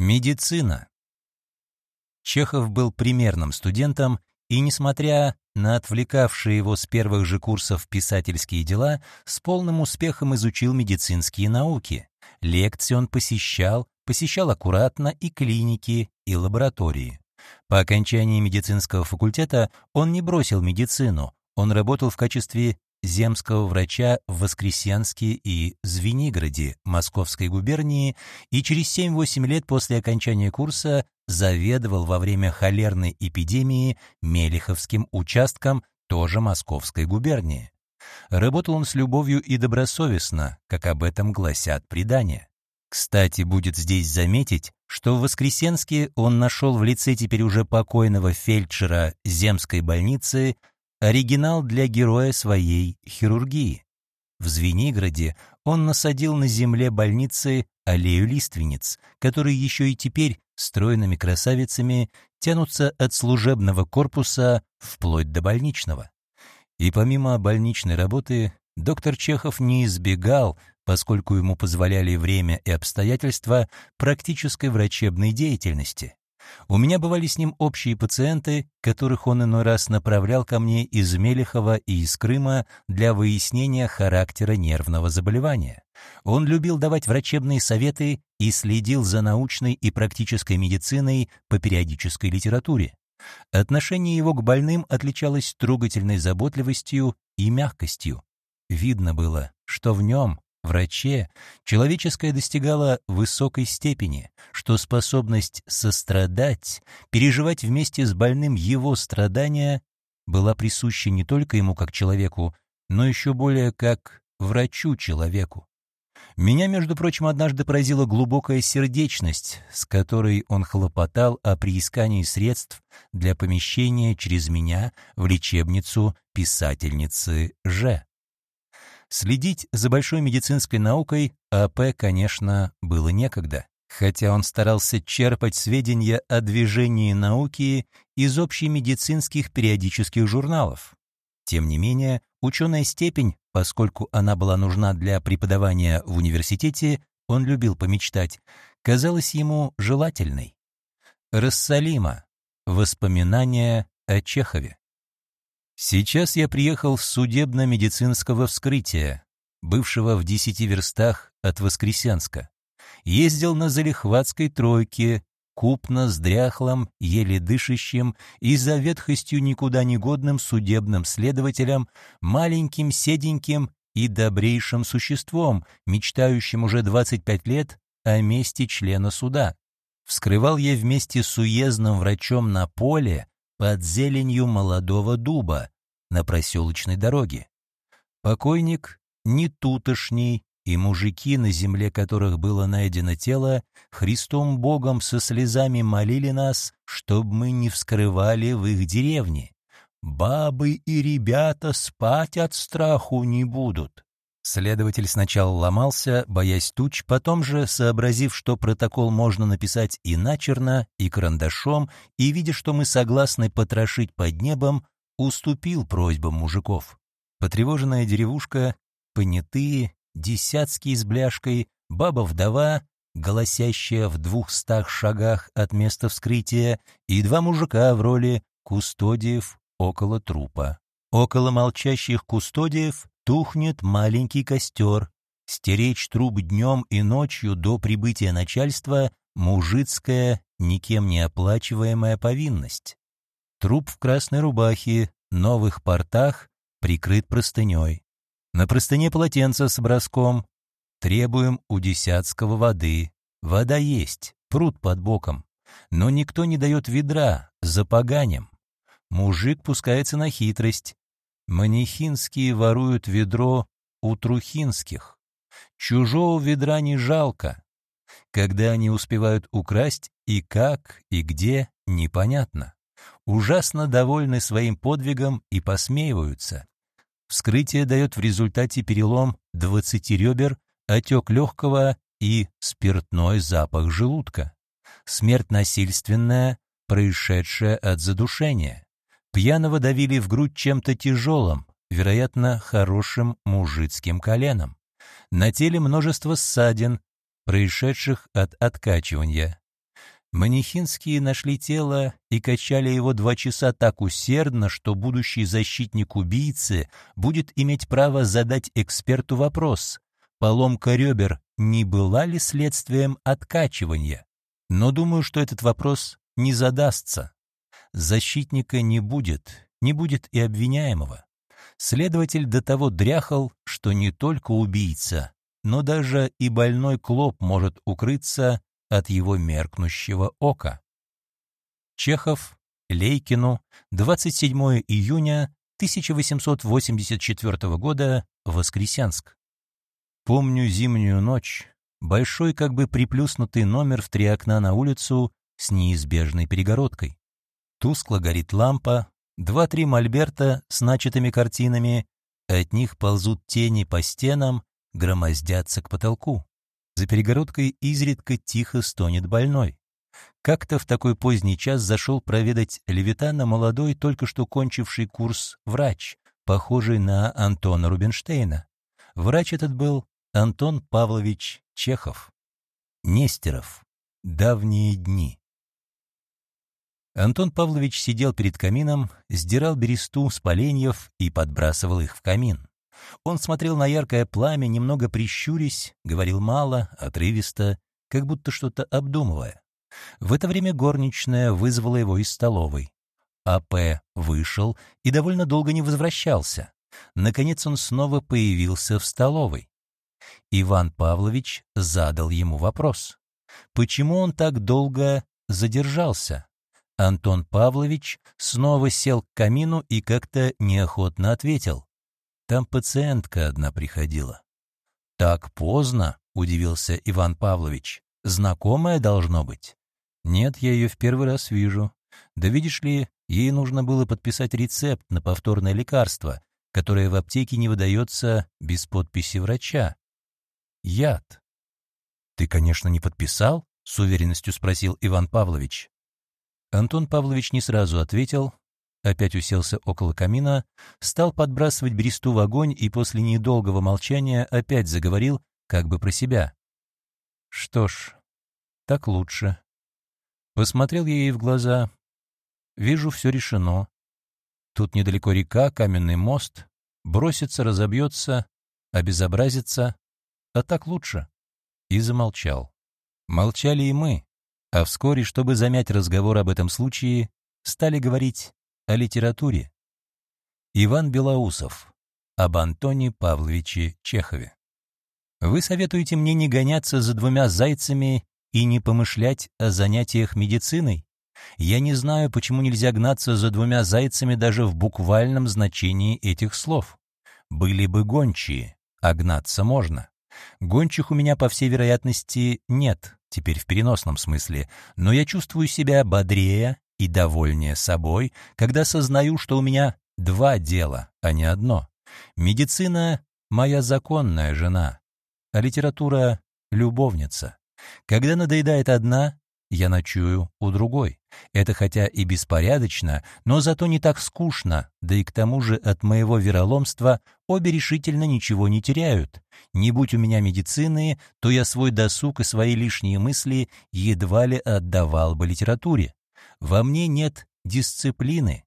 Медицина. Чехов был примерным студентом и, несмотря на отвлекавшие его с первых же курсов писательские дела, с полным успехом изучил медицинские науки. Лекции он посещал, посещал аккуратно и клиники, и лаборатории. По окончании медицинского факультета он не бросил медицину, он работал в качестве земского врача в Воскресенске и Звенигороде Московской губернии и через 7-8 лет после окончания курса заведовал во время холерной эпидемии Мелиховским участком тоже Московской губернии. Работал он с любовью и добросовестно, как об этом гласят предания. Кстати, будет здесь заметить, что в Воскресенске он нашел в лице теперь уже покойного фельдшера земской больницы оригинал для героя своей хирургии. В Звенигороде он насадил на земле больницы аллею лиственниц, которые еще и теперь стройными красавицами тянутся от служебного корпуса вплоть до больничного. И помимо больничной работы, доктор Чехов не избегал, поскольку ему позволяли время и обстоятельства, практической врачебной деятельности. У меня бывали с ним общие пациенты, которых он иной раз направлял ко мне из Мелехова и из Крыма для выяснения характера нервного заболевания. Он любил давать врачебные советы и следил за научной и практической медициной по периодической литературе. Отношение его к больным отличалось трогательной заботливостью и мягкостью. Видно было, что в нем, враче, человеческое достигало высокой степени, что способность сострадать, переживать вместе с больным его страдания была присуща не только ему как человеку, но еще более как врачу-человеку. Меня, между прочим, однажды поразила глубокая сердечность, с которой он хлопотал о приискании средств для помещения через меня в лечебницу писательницы Ж. Следить за большой медицинской наукой АП, конечно, было некогда, хотя он старался черпать сведения о движении науки из общемедицинских периодических журналов. Тем не менее, ученая степень, поскольку она была нужна для преподавания в университете, он любил помечтать, казалась ему желательной. Рассалима. Воспоминания о Чехове. Сейчас я приехал с судебно-медицинского вскрытия, бывшего в десяти верстах от Воскресенска. Ездил на Залихватской тройке, купно с дряхлым, еле дышащим и за ветхостью никуда не годным судебным следователем, маленьким, седеньким и добрейшим существом, мечтающим уже 25 лет о месте члена суда. Вскрывал я вместе с уездным врачом на поле, под зеленью молодого дуба на проселочной дороге. Покойник не тутошний, и мужики, на земле которых было найдено тело, Христом Богом со слезами молили нас, чтобы мы не вскрывали в их деревне. Бабы и ребята спать от страху не будут. Следователь сначала ломался, боясь туч, потом же, сообразив, что протокол можно написать и начерно, и карандашом, и видя, что мы согласны потрошить под небом, уступил просьбам мужиков. Потревоженная деревушка, понятые, десятские с бляшкой, баба-вдова, голосящая в двухстах шагах от места вскрытия, и два мужика в роли кустодиев около трупа. Около молчащих кустодиев тухнет маленький костер. Стеречь труп днем и ночью до прибытия начальства — мужицкая, никем не оплачиваемая повинность. Труп в красной рубахе, новых портах, прикрыт простыней. На простыне полотенце с броском. Требуем у десятского воды. Вода есть, пруд под боком. Но никто не дает ведра, за поганем. Мужик пускается на хитрость. Манихинские воруют ведро у трухинских. Чужого ведра не жалко. Когда они успевают украсть и как, и где, непонятно. Ужасно довольны своим подвигом и посмеиваются. Вскрытие дает в результате перелом 20 ребер, отек легкого и спиртной запах желудка. Смерть насильственная, происшедшая от задушения. Пьяного давили в грудь чем-то тяжелым, вероятно, хорошим мужицким коленом. На теле множество ссадин, происшедших от откачивания. Манихинские нашли тело и качали его два часа так усердно, что будущий защитник убийцы будет иметь право задать эксперту вопрос, поломка ребер не была ли следствием откачивания. Но думаю, что этот вопрос не задастся. Защитника не будет, не будет и обвиняемого. Следователь до того дряхал, что не только убийца, но даже и больной клоп может укрыться от его меркнущего ока. Чехов, Лейкину, 27 июня 1884 года, Воскресенск. Помню зимнюю ночь, большой как бы приплюснутый номер в три окна на улицу с неизбежной перегородкой. Тускло горит лампа, два-три мольберта с начатыми картинами, от них ползут тени по стенам, громоздятся к потолку. За перегородкой изредка тихо стонет больной. Как-то в такой поздний час зашел проведать Левитана молодой, только что кончивший курс врач, похожий на Антона Рубинштейна. Врач этот был Антон Павлович Чехов. Нестеров. Давние дни. Антон Павлович сидел перед камином, сдирал бересту с поленьев и подбрасывал их в камин. Он смотрел на яркое пламя, немного прищурясь, говорил мало, отрывисто, как будто что-то обдумывая. В это время горничная вызвала его из столовой. А.П. вышел и довольно долго не возвращался. Наконец он снова появился в столовой. Иван Павлович задал ему вопрос. Почему он так долго задержался? Антон Павлович снова сел к камину и как-то неохотно ответил. Там пациентка одна приходила. «Так поздно?» — удивился Иван Павлович. «Знакомая должно быть?» «Нет, я ее в первый раз вижу. Да видишь ли, ей нужно было подписать рецепт на повторное лекарство, которое в аптеке не выдается без подписи врача. Яд». «Ты, конечно, не подписал?» — с уверенностью спросил Иван Павлович. Антон Павлович не сразу ответил, опять уселся около камина, стал подбрасывать бересту в огонь и после недолгого молчания опять заговорил, как бы про себя. «Что ж, так лучше». Посмотрел я ей в глаза. Вижу, все решено. Тут недалеко река, каменный мост. Бросится, разобьется, обезобразится. А так лучше. И замолчал. Молчали и мы. А вскоре, чтобы замять разговор об этом случае, стали говорить о литературе. Иван Белоусов. Об Антоне Павловиче Чехове. Вы советуете мне не гоняться за двумя зайцами и не помышлять о занятиях медициной? Я не знаю, почему нельзя гнаться за двумя зайцами даже в буквальном значении этих слов. Были бы гончие, а гнаться можно. Гончих у меня, по всей вероятности, нет, теперь в переносном смысле, но я чувствую себя бодрее и довольнее собой, когда сознаю, что у меня два дела, а не одно. Медицина — моя законная жена, а литература — любовница. Когда надоедает одна, я ночую у другой. Это хотя и беспорядочно, но зато не так скучно, да и к тому же от моего вероломства обе решительно ничего не теряют. Не будь у меня медицины, то я свой досуг и свои лишние мысли едва ли отдавал бы литературе. Во мне нет дисциплины.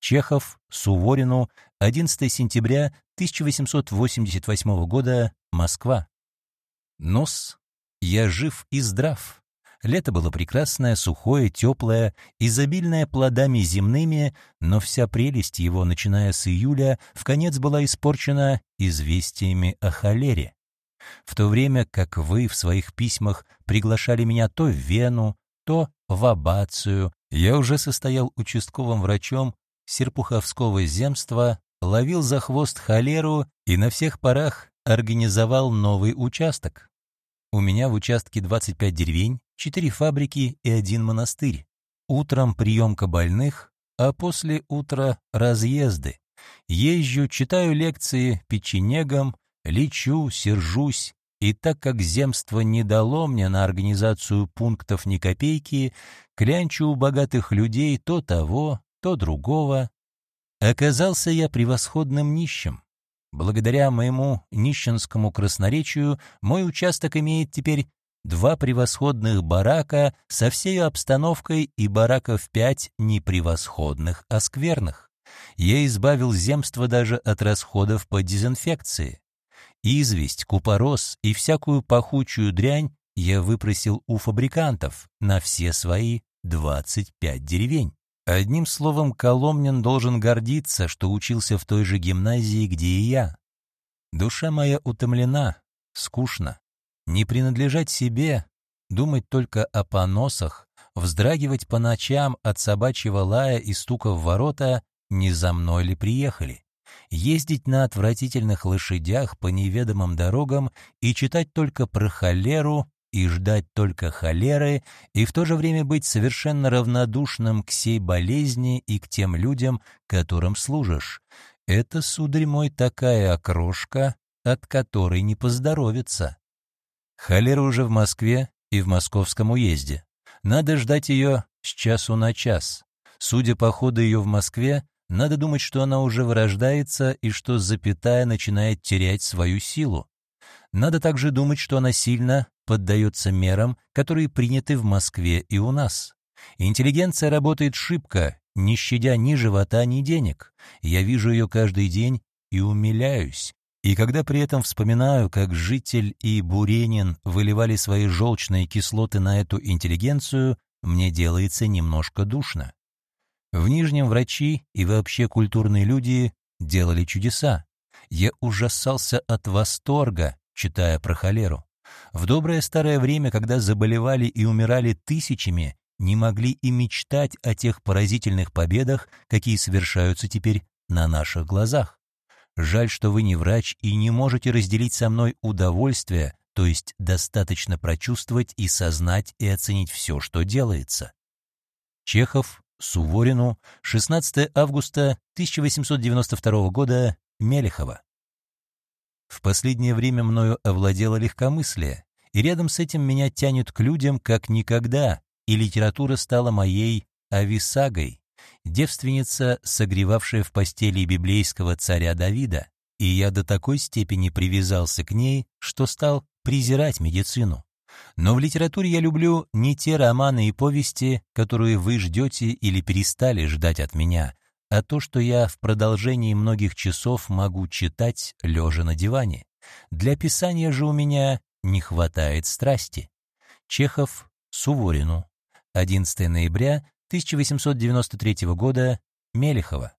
Чехов, Суворину, 11 сентября 1888 года, Москва. Нос. Я жив и здрав. Лето было прекрасное, сухое, теплое, изобильное плодами земными, но вся прелесть его, начиная с июля, в конец была испорчена известиями о холере. В то время как вы в своих письмах приглашали меня то в Вену, то в Абацию, я уже состоял участковым врачом Серпуховского земства, ловил за хвост холеру и на всех парах организовал новый участок. У меня в участке 25 деревень, 4 фабрики и один монастырь. Утром приемка больных, а после утра разъезды. Езжу, читаю лекции печенегам, лечу, сержусь, и так как земство не дало мне на организацию пунктов ни копейки, клянчу у богатых людей то того, то другого. Оказался я превосходным нищим. Благодаря моему нищенскому красноречию мой участок имеет теперь два превосходных барака со всей обстановкой и бараков пять не превосходных, а скверных. Я избавил земство даже от расходов по дезинфекции. Известь, купорос и всякую пахучую дрянь я выпросил у фабрикантов на все свои 25 деревень. Одним словом, Коломнин должен гордиться, что учился в той же гимназии, где и я. Душа моя утомлена, скучно. Не принадлежать себе, думать только о поносах, вздрагивать по ночам от собачьего лая и стука в ворота, не за мной ли приехали? Ездить на отвратительных лошадях по неведомым дорогам и читать только про холеру и ждать только холеры, и в то же время быть совершенно равнодушным к сей болезни и к тем людям, которым служишь. Это, сударь мой, такая окрошка, от которой не поздоровится. Холера уже в Москве и в московском уезде. Надо ждать ее с часу на час. Судя по ходу ее в Москве, надо думать, что она уже вырождается и что запятая начинает терять свою силу. Надо также думать, что она сильно поддается мерам, которые приняты в Москве и у нас. Интеллигенция работает шибко, не щадя ни живота, ни денег. Я вижу ее каждый день и умиляюсь. И когда при этом вспоминаю, как житель и Буренин выливали свои желчные кислоты на эту интеллигенцию, мне делается немножко душно. В Нижнем врачи и вообще культурные люди делали чудеса. Я ужасался от восторга, читая про холеру. В доброе старое время, когда заболевали и умирали тысячами, не могли и мечтать о тех поразительных победах, какие совершаются теперь на наших глазах. Жаль, что вы не врач и не можете разделить со мной удовольствие, то есть достаточно прочувствовать и сознать и оценить все, что делается. Чехов, Суворину, 16 августа 1892 года, Мелехова. В последнее время мною овладело легкомыслие, и рядом с этим меня тянет к людям как никогда, и литература стала моей ависагой, девственница, согревавшая в постели библейского царя Давида, и я до такой степени привязался к ней, что стал презирать медицину. Но в литературе я люблю не те романы и повести, которые вы ждете или перестали ждать от меня, а то, что я в продолжении многих часов могу читать, лежа на диване. Для писания же у меня не хватает страсти. Чехов, Суворину. 11 ноября 1893 года, Мелехова.